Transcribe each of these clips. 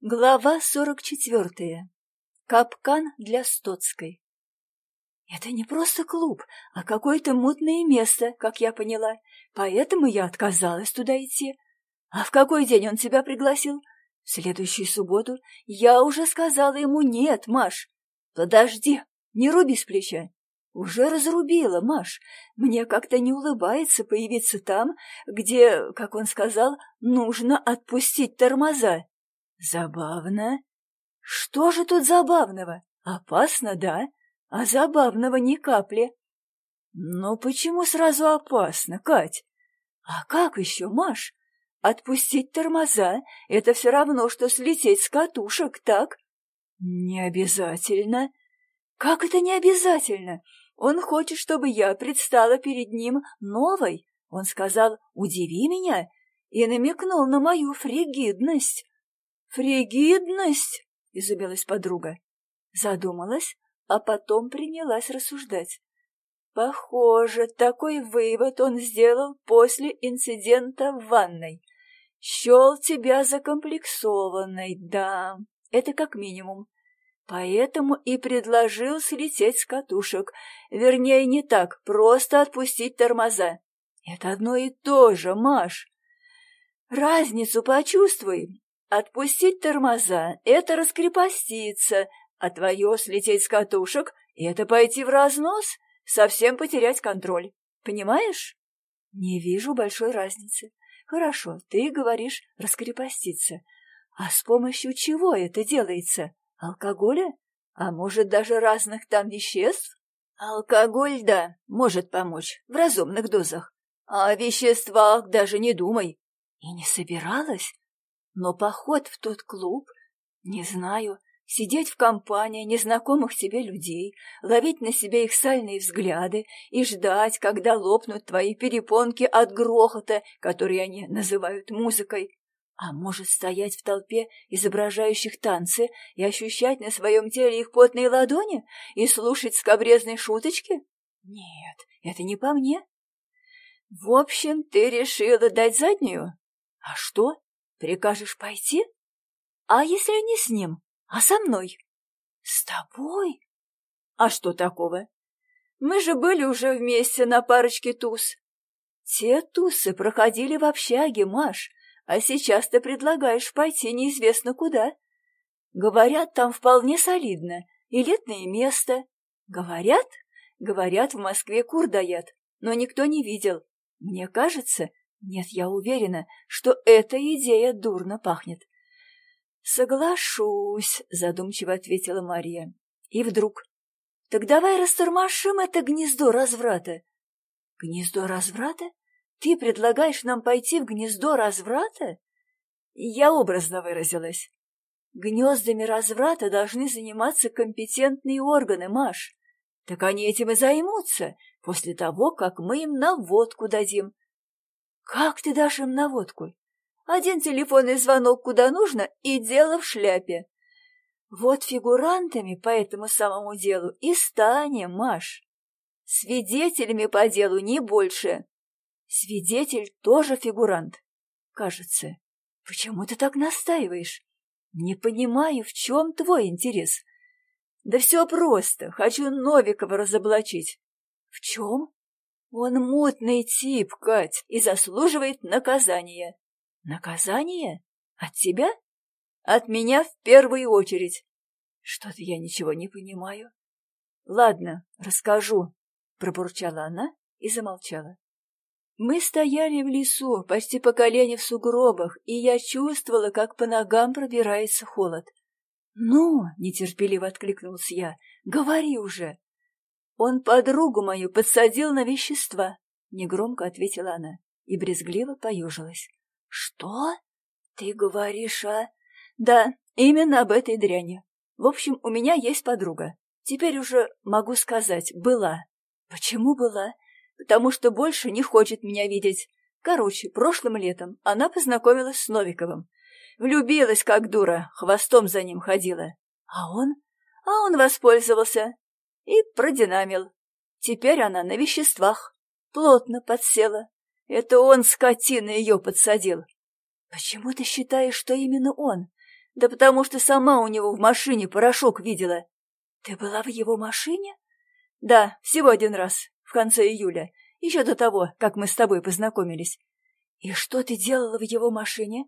Глава сорок четвертая. Капкан для Стоцкой. Это не просто клуб, а какое-то мутное место, как я поняла, поэтому я отказалась туда идти. А в какой день он тебя пригласил? В следующую субботу я уже сказала ему «нет, Маш». Подожди, не руби с плеча. Уже разрубила, Маш. Мне как-то не улыбается появиться там, где, как он сказал, нужно отпустить тормоза. Забавно. Что же тут забавного? Опасно, да? А забавного ни капли. Но почему сразу опасно, Кать? А как еще, Маш? Отпустить тормоза — это все равно, что слететь с катушек, так? Не обязательно. Как это не обязательно? Он хочет, чтобы я предстала перед ним новой. Он сказал «удиви меня» и намекнул на мою фригидность. «Фригидность!» — изумилась подруга. Задумалась, а потом принялась рассуждать. Похоже, такой вывод он сделал после инцидента в ванной. Щел тебя закомплексованной, да, это как минимум. Поэтому и предложил слететь с катушек. Вернее, не так, просто отпустить тормоза. Это одно и то же, Маш. Разницу почувствуй. Отпустить тормоза — это раскрепоститься, а твое слететь с катушек — это пойти в разнос, совсем потерять контроль. Понимаешь? Не вижу большой разницы. Хорошо, ты говоришь раскрепоститься. А с помощью чего это делается? Алкоголя? А может, даже разных там веществ? Алкоголь, да, может помочь, в разумных дозах. О веществах даже не думай. И не собиралась? Но поход в тот клуб, не знаю, сидеть в компании незнакомых тебе людей, ловить на себе их сальные взгляды и ждать, когда лопнут твои перепонки от грохота, который они называют музыкой. А может стоять в толпе изображающих танцы и ощущать на своем теле их потные ладони и слушать скобрезные шуточки? Нет, это не по мне. В общем, ты решила дать заднюю? А что? Прикажешь пойти? А если не с ним, а со мной? С тобой? А что такого? Мы же были уже вместе на парочке туз. Те тусы проходили в общаге, Маш, а сейчас ты предлагаешь пойти неизвестно куда. Говорят, там вполне солидно, и летное место. Говорят? Говорят, в Москве кур даят, но никто не видел. Мне кажется, нет, я уверена, что эта идея дурно пахнет. Соглашусь, задумчиво ответила Мария. И вдруг. Так давай растормошим это гнездо разврата. Гнездо разврата? Ты предлагаешь нам пойти в гнездо разврата? Я образно выразилась. Гнездами разврата должны заниматься компетентные органы, Маш. Так они этим и займутся, после того, как мы им наводку дадим. Как ты дашь им наводку? Один телефонный звонок куда нужно, и дело в шляпе. Вот фигурантами по этому самому делу и станем, Маш. Свидетелями по делу не больше. Свидетель тоже фигурант, кажется. Почему ты так настаиваешь? Не понимаю, в чем твой интерес. Да все просто. Хочу Новикова разоблачить. В чем? Он мутный тип, Кать, и заслуживает наказания. Наказание? От тебя? От меня в первую очередь. Что-то я ничего не понимаю. Ладно, расскажу, пробурчала она и замолчала. Мы стояли в лесу, почти по колени в сугробах, и я чувствовала, как по ногам пробирается холод. «Ну!» — нетерпеливо откликнулся я. «Говори уже!» Он подругу мою подсадил на вещества, — негромко ответила она и брезгливо поежилась. — Что? Ты говоришь о... Да, именно об этой дряни. В общем, у меня есть подруга. Теперь уже могу сказать, была. Почему была? Потому что больше не хочет меня видеть. Короче, прошлым летом она познакомилась с Новиковым. Влюбилась, как дура, хвостом за ним ходила. А он? А он воспользовался и продинамил. Теперь она на веществах, плотно подсела. Это он, скотина, ее подсадил. Почему ты считаешь, что именно он? Да потому что сама у него в машине порошок видела. Ты была в его машине? Да, всего один раз, в конце июля, еще до того, как мы с тобой познакомились. И что ты делала в его машине?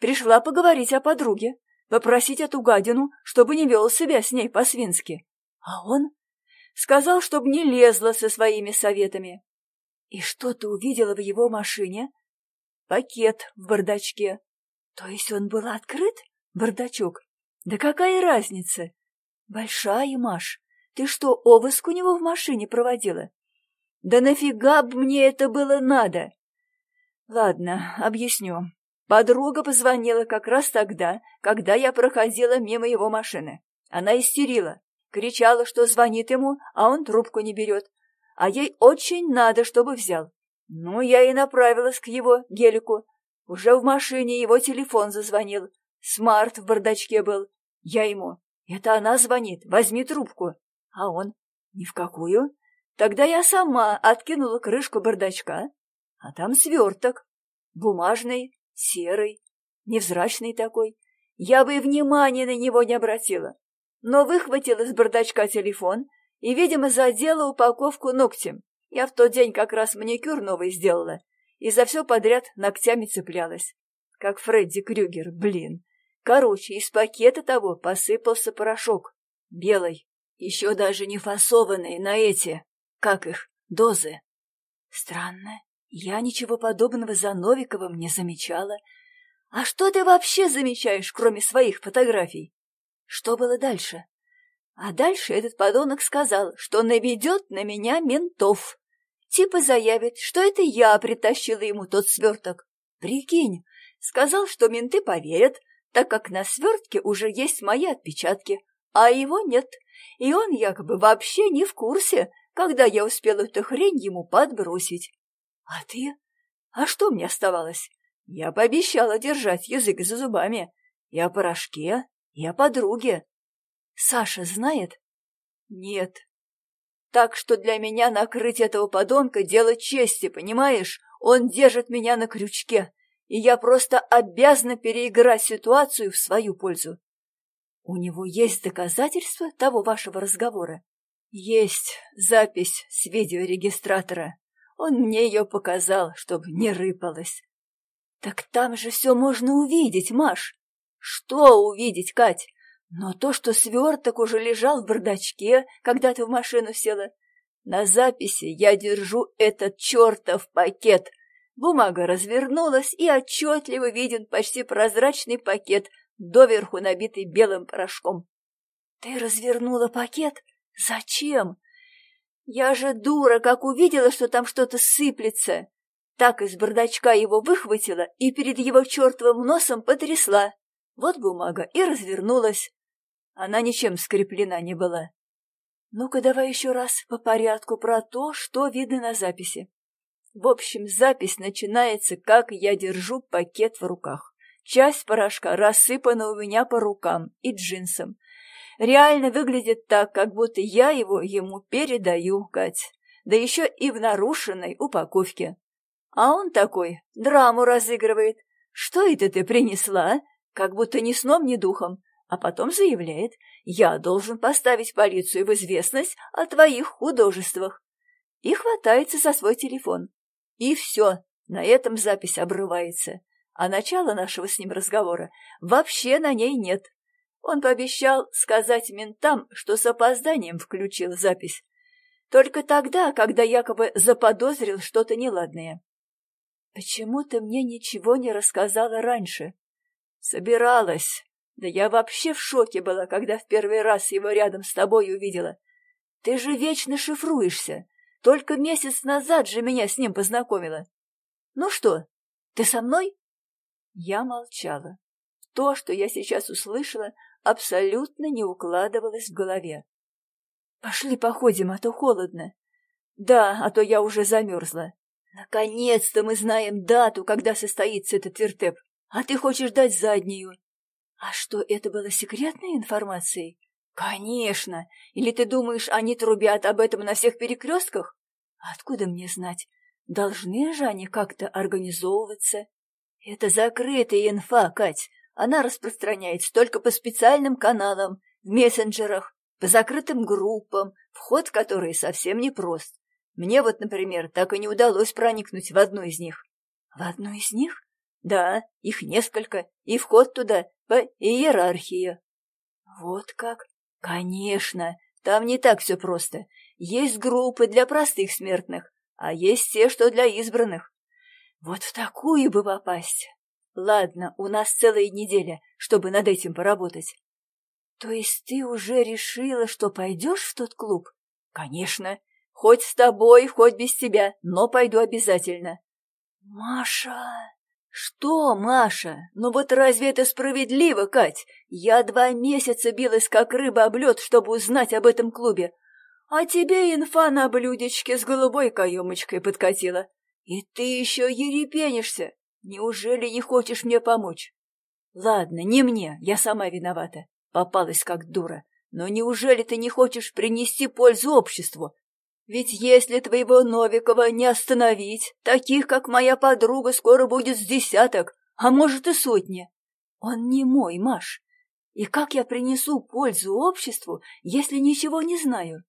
Пришла поговорить о подруге, попросить эту гадину, чтобы не вел себя с ней по-свински. А он? Сказал, чтобы не лезла со своими советами. И что ты увидела в его машине? Пакет в бардачке. То есть он был открыт, бардачок? Да какая разница? Большая, Маш. Ты что, обыск у него в машине проводила? Да нафига б мне это было надо? Ладно, объясню. Подруга позвонила как раз тогда, когда я проходила мимо его машины. Она истерила, кричала, что звонит ему, а он трубку не берет. А ей очень надо, чтобы взял. Ну, я и направилась к его гелику. Уже в машине его телефон зазвонил. Смарт в бардачке был. Я ему. Это она звонит, возьми трубку. А он. Ни в какую. Тогда я сама откинула крышку бардачка, а там сверток. Бумажный, серый, невзрачный такой. Я бы и внимания на него не обратила. Но выхватила из бардачка телефон и, видимо, задела упаковку ногтем. Я в тот день как раз маникюр новый сделала и за все подряд ногтями цеплялась. Как Фредди Крюгер, блин. Короче, из пакета того посыпался порошок. Белый. Еще даже не фасованный на эти, как их, дозы. Странно. Я ничего подобного за Новиковым не замечала. А что ты вообще замечаешь, кроме своих фотографий? Что было дальше? А дальше этот подонок сказал, что наведет на меня ментов. Типа заявит, что это я притащила ему тот сверток. Прикинь, сказал, что менты поверят, так как на свертке уже есть мои отпечатки, а его нет, и он якобы вообще не в курсе, когда я успела эту хрень ему подбросить. А ты? А что мне оставалось? Я пообещала держать язык за зубами. О порошке, и о подруге. Саша знает? Нет. Так что для меня накрыть этого подонка — дело чести, понимаешь? Он держит меня на крючке, и я просто обязана переиграть ситуацию в свою пользу. У него есть доказательства того вашего разговора? Есть запись с видеорегистратора. Он мне ее показал, чтобы не рыпалось. Так там же все можно увидеть, Маш. Что увидеть, Кать? Но то, что сверток уже лежал в бардачке, когда ты в машину села. На записи я держу этот чертов пакет. Бумага развернулась, и отчетливо виден почти прозрачный пакет, доверху набитый белым порошком. Ты развернула пакет? Зачем? Я же дура, как увидела, что там что-то сыплется. Так из бардачка его выхватила и перед его чертовым носом потрясла. Вот бумага и развернулась. Она ничем скреплена не была. Ну-ка давай еще раз по порядку про то, что видно на записи. В общем, запись начинается, как я держу пакет в руках. Часть порошка рассыпана у меня по рукам и джинсам реально выглядит так, как будто я его ему передаю, Кать, да еще и в нарушенной упаковке. А он такой, драму разыгрывает. Что это ты принесла? Как будто ни сном, ни духом. А потом заявляет, я должен поставить полицию в известность о твоих художествах. И хватается за свой телефон. И все, на этом запись обрывается. А начала нашего с ним разговора вообще на ней нет. Он пообещал сказать ментам, что с опозданием включил запись. Только тогда, когда якобы заподозрил что-то неладное. Почему ты мне ничего не рассказала раньше? Собиралась. Да я вообще в шоке была, когда в первый раз его рядом с тобой увидела. Ты же вечно шифруешься. Только месяц назад же меня с ним познакомила. Ну что, ты со мной? Я молчала. То, что я сейчас услышала, абсолютно не укладывалось в голове. «Пошли походим, а то холодно». «Да, а то я уже замерзла». «Наконец-то мы знаем дату, когда состоится этот вертеп, а ты хочешь дать заднюю». «А что, это было секретной информацией?» «Конечно! Или ты думаешь, они трубят об этом на всех перекрестках?» «Откуда мне знать? Должны же они как-то организовываться?» «Это закрытая инфа, Кать. она распространяется только по специальным каналам, в мессенджерах, по закрытым группам, вход в которые совсем непрост. Мне вот, например, так и не удалось проникнуть в одну из них. В одну из них? Да, их несколько, и вход туда по иерархии. Вот как? Конечно, там не так все просто. Есть группы для простых смертных, а есть те, что для избранных. Вот в такую бы попасть. Ладно, у нас целая неделя, чтобы над этим поработать. То есть ты уже решила, что пойдешь в тот клуб? Конечно. Хоть с тобой, хоть без тебя, но пойду обязательно. Маша... Что, Маша? Ну вот разве это справедливо, Кать? Я два месяца билась как рыба об лед, чтобы узнать об этом клубе. А тебе инфа на блюдечке с голубой каемочкой подкатила. И ты еще ерепенишься. Неужели не хочешь мне помочь? Ладно, не мне, я сама виновата. Попалась как дура. Но неужели ты не хочешь принести пользу обществу? Ведь если твоего Новикова не остановить, таких, как моя подруга, скоро будет с десяток, а может и сотни. Он не мой, Маш. И как я принесу пользу обществу, если ничего не знаю?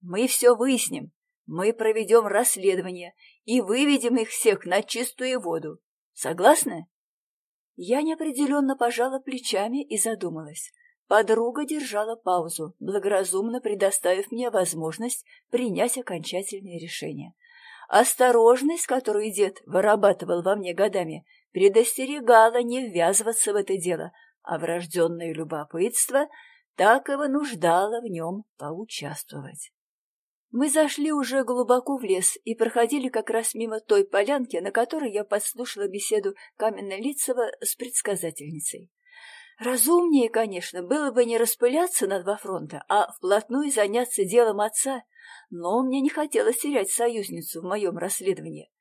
Мы все выясним. Мы проведем расследование и выведем их всех на чистую воду. Согласны? Я неопределенно пожала плечами и задумалась. Подруга держала паузу, благоразумно предоставив мне возможность принять окончательное решение. Осторожность, которую дед вырабатывал во мне годами, предостерегала не ввязываться в это дело, а врожденное любопытство так и вынуждало в нем поучаствовать. Мы зашли уже глубоко в лес и проходили как раз мимо той полянки, на которой я подслушала беседу Каменно-Лицева с предсказательницей. Разумнее, конечно, было бы не распыляться на два фронта, а вплотную заняться делом отца, но мне не хотелось терять союзницу в моем расследовании.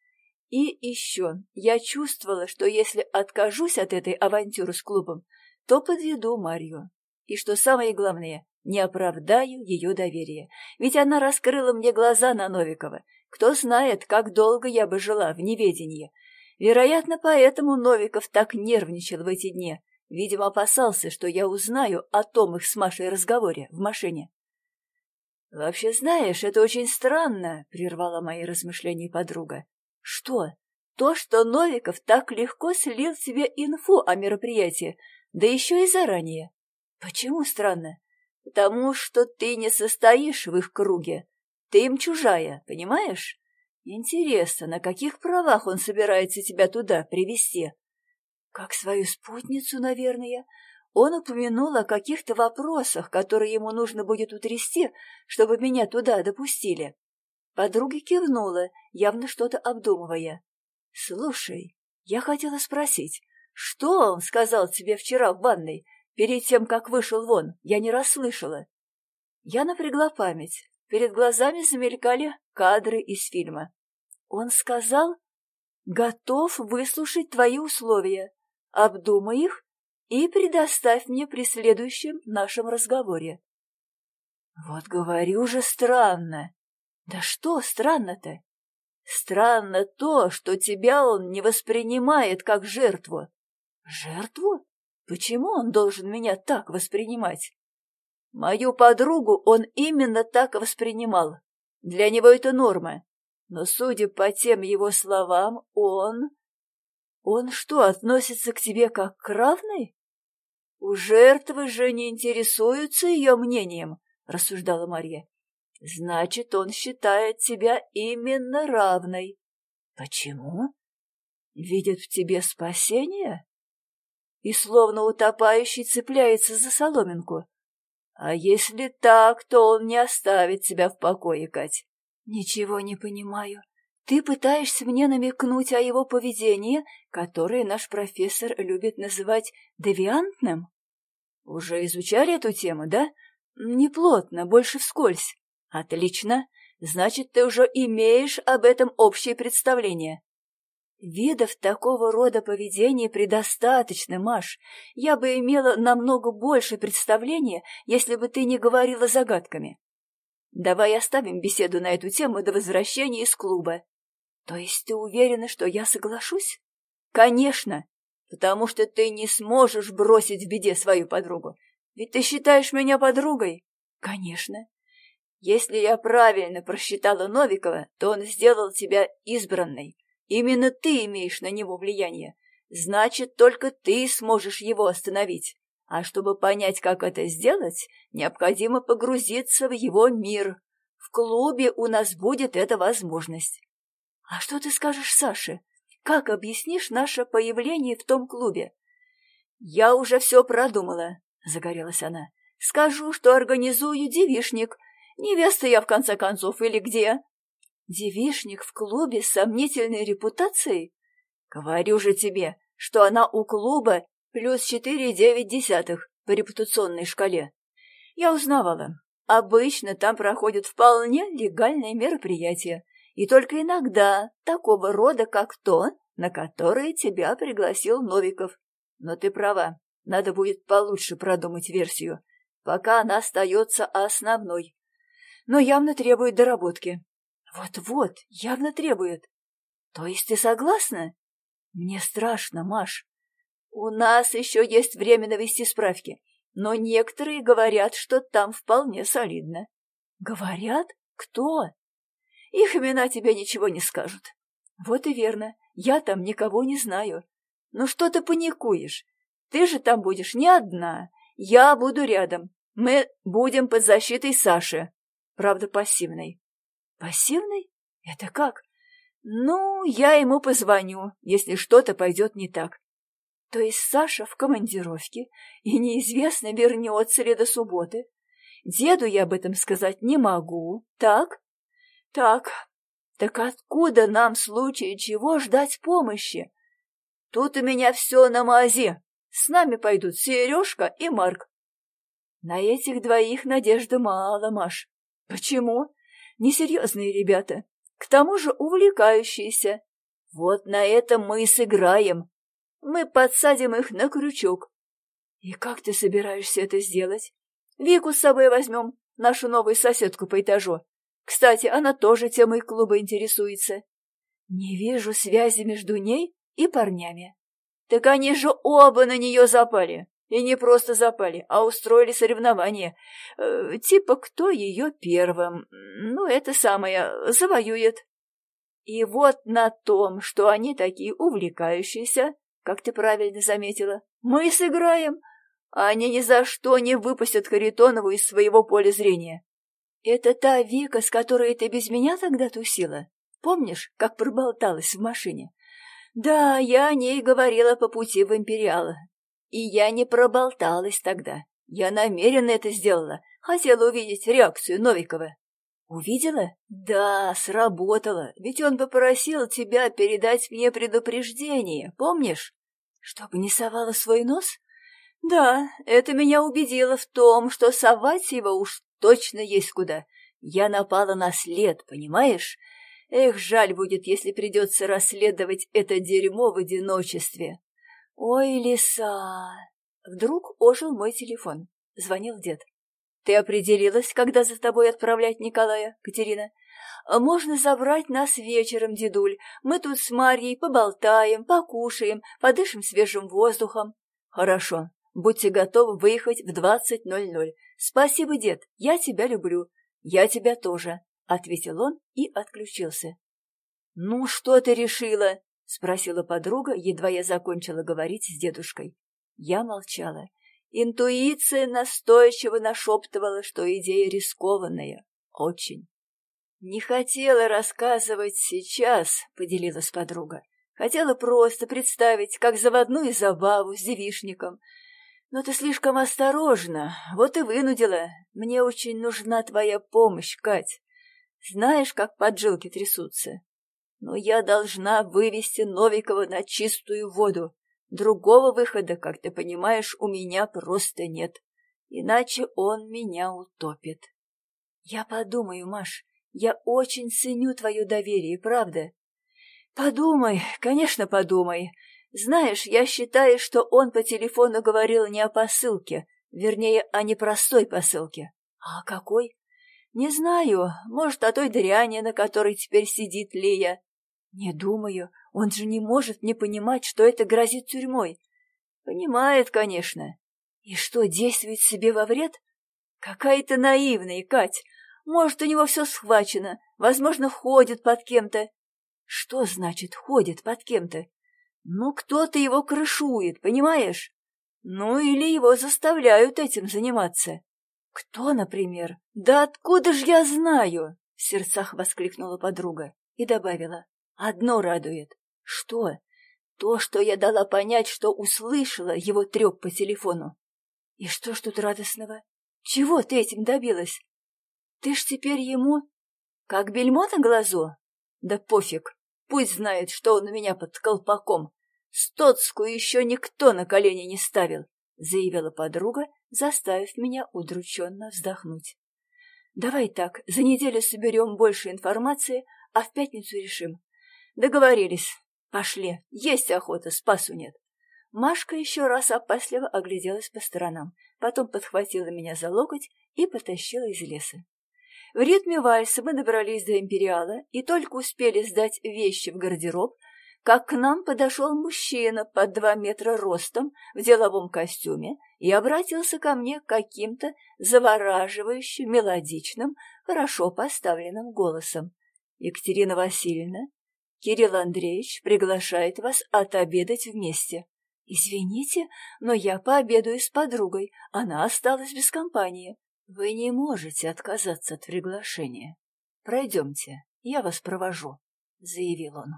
И еще я чувствовала, что если откажусь от этой авантюры с клубом, то подведу Марью. И что самое главное, не оправдаю ее доверие. Ведь она раскрыла мне глаза на Новикова. Кто знает, как долго я бы жила в неведении. Вероятно, поэтому Новиков так нервничал в эти дни, Видимо, опасался, что я узнаю о том их с Машей разговоре в машине. «Вообще, знаешь, это очень странно», — прервала мои размышления подруга. «Что? То, что Новиков так легко слил тебе инфу о мероприятии, да еще и заранее. Почему странно? Потому что ты не состоишь в их круге. Ты им чужая, понимаешь? Интересно, на каких правах он собирается тебя туда привести? Как свою спутницу, наверное, он упомянул о каких-то вопросах, которые ему нужно будет утрясти, чтобы меня туда допустили. Подруга кивнула, явно что-то обдумывая. — Слушай, я хотела спросить, что он сказал тебе вчера в ванной, перед тем, как вышел вон? Я не расслышала. Я напрягла память. Перед глазами замелькали кадры из фильма. Он сказал, готов выслушать твои условия, Обдумай их и предоставь мне при следующем нашем разговоре. Вот говорю же странно. Да что странно-то? Странно то, что тебя он не воспринимает как жертву. Жертву? Почему он должен меня так воспринимать? Мою подругу он именно так воспринимал. Для него это норма. Но, судя по тем его словам, он он что, относится к тебе как к равной? У жертвы же не интересуются ее мнением, рассуждала Марья. Значит, он считает тебя именно равной. Почему? Видит в тебе спасение? И словно утопающий цепляется за соломинку. А если так, то он не оставит тебя в покое, Кать. Ничего не понимаю. Ты пытаешься мне намекнуть о его поведении, которое наш профессор любит называть девиантным? Уже изучали эту тему, да? Не плотно, больше вскользь. Отлично. Значит, ты уже имеешь об этом общее представление. Видов такого рода поведения предостаточно, Маш. Я бы имела намного больше представления, если бы ты не говорила загадками. Давай оставим беседу на эту тему до возвращения из клуба. То есть ты уверена, что я соглашусь? Конечно. потому что ты не сможешь бросить в беде свою подругу. Ведь ты считаешь меня подругой? Конечно. Если я правильно просчитала Новикова, то он сделал тебя избранной. Именно ты имеешь на него влияние. Значит, только ты сможешь его остановить. А чтобы понять, как это сделать, необходимо погрузиться в его мир. В клубе у нас будет эта возможность. А что ты скажешь Саше? Как объяснишь наше появление в том клубе? Я уже все продумала, загорелась она. Скажу, что организую девишник. Невеста я, в конце концов, или где? Девишник в клубе с сомнительной репутацией? Говорю же тебе, что она у клуба плюс четыре девять десятых по репутационной шкале. Я узнавала. Обычно там проходят вполне легальные мероприятия и только иногда такого рода, как то, на которое тебя пригласил Новиков. Но ты права, надо будет получше продумать версию, пока она остается основной. Но явно требует доработки. Вот-вот, явно требует. То есть ты согласна? Мне страшно, Маш. У нас еще есть время навести справки, но некоторые говорят, что там вполне солидно. Говорят? Кто? Их имена тебе ничего не скажут. Вот и верно, я там никого не знаю. Ну что ты паникуешь? Ты же там будешь не одна. Я буду рядом. Мы будем под защитой Саши. Правда, пассивной. Пассивной? Это как? Ну, я ему позвоню, если что-то пойдет не так. То есть Саша в командировке, и неизвестно, вернется ли до субботы. Деду я об этом сказать не могу, так? Так, так откуда нам в случае чего ждать помощи? Тут у меня все на мазе. С нами пойдут Сережка и Марк. На этих двоих надежды мало, Маш. Почему? Несерьезные ребята. К тому же увлекающиеся. Вот на этом мы и сыграем. Мы подсадим их на крючок. И как ты собираешься это сделать? Вику с собой возьмем, нашу новую соседку по этажу. Кстати, она тоже темой клуба интересуется. Не вижу связи между ней и парнями. Так они же оба на нее запали. И не просто запали, а устроили соревнование. Э, типа, кто ее первым, ну, это самое, завоюет. И вот на том, что они такие увлекающиеся, как ты правильно заметила, мы сыграем, а они ни за что не выпустят Харитонову из своего поля зрения. «Это та Вика, с которой ты без меня тогда тусила? Помнишь, как проболталась в машине?» «Да, я о ней говорила по пути в Империал. И я не проболталась тогда. Я намеренно это сделала. Хотела увидеть реакцию Новикова». «Увидела?» «Да, сработало. Ведь он попросил тебя передать мне предупреждение, помнишь? Чтобы не совала свой нос?» «Да, это меня убедило в том, что совать его уж точно есть куда. Я напала на след, понимаешь? Эх, жаль будет, если придется расследовать это дерьмо в одиночестве. Ой, лиса! Вдруг ожил мой телефон. Звонил дед. Ты определилась, когда за тобой отправлять Николая, Катерина? Можно забрать нас вечером, дедуль. Мы тут с Марьей поболтаем, покушаем, подышим свежим воздухом. Хорошо. Будьте готовы выехать в двадцать ноль ноль. «Спасибо, дед, я тебя люблю. Я тебя тоже», — ответил он и отключился. «Ну, что ты решила?» — спросила подруга, едва я закончила говорить с дедушкой. Я молчала. Интуиция настойчиво нашептывала, что идея рискованная. Очень. «Не хотела рассказывать сейчас», — поделилась подруга. «Хотела просто представить, как заводную забаву с девишником, но ты слишком осторожна, вот и вынудила. Мне очень нужна твоя помощь, Кать. Знаешь, как поджилки трясутся? Но я должна вывести Новикова на чистую воду. Другого выхода, как ты понимаешь, у меня просто нет. Иначе он меня утопит. Я подумаю, Маш, я очень ценю твое доверие, правда? Подумай, конечно, подумай. Знаешь, я считаю, что он по телефону говорил не о посылке, вернее, о непростой посылке. А какой? Не знаю, может, о той дряни, на которой теперь сидит Лия. Не думаю, Он же не может не понимать, что это грозит тюрьмой. Понимает, конечно. И что, действует себе во вред? Какая то наивная, Кать. Может, у него все схвачено, возможно, ходит под кем-то. Что значит ходит под кем-то? Ну, кто-то его крышует, понимаешь? Ну, или его заставляют этим заниматься. Кто, например? Да откуда ж я знаю? В сердцах воскликнула подруга и добавила. Одно радует. Что? То, что я дала понять, что услышала его треп по телефону. И что ж тут радостного? Чего ты этим добилась? Ты ж теперь ему... Как бельмо на глазу? Да пофиг, пусть знает, что он у меня под колпаком. Стоцкую еще никто на колени не ставил, заявила подруга, заставив меня удрученно вздохнуть. Давай так, за неделю соберем больше информации, а в пятницу решим. Договорились. Пошли, есть охота, спасу нет. Машка еще раз опасливо огляделась по сторонам, потом подхватила меня за локоть и потащила из леса. В ритме вальса мы добрались до Империала и только успели сдать вещи в гардероб, как к нам подошел мужчина под два метра ростом в деловом костюме и обратился ко мне каким-то завораживающим, мелодичным, хорошо поставленным голосом. «Екатерина Васильевна, Кирилл Андреевич приглашает вас отобедать вместе. Извините, но я пообедаю с подругой, она осталась без компании. Вы не можете отказаться от приглашения. Пройдемте, я вас провожу, — заявил он.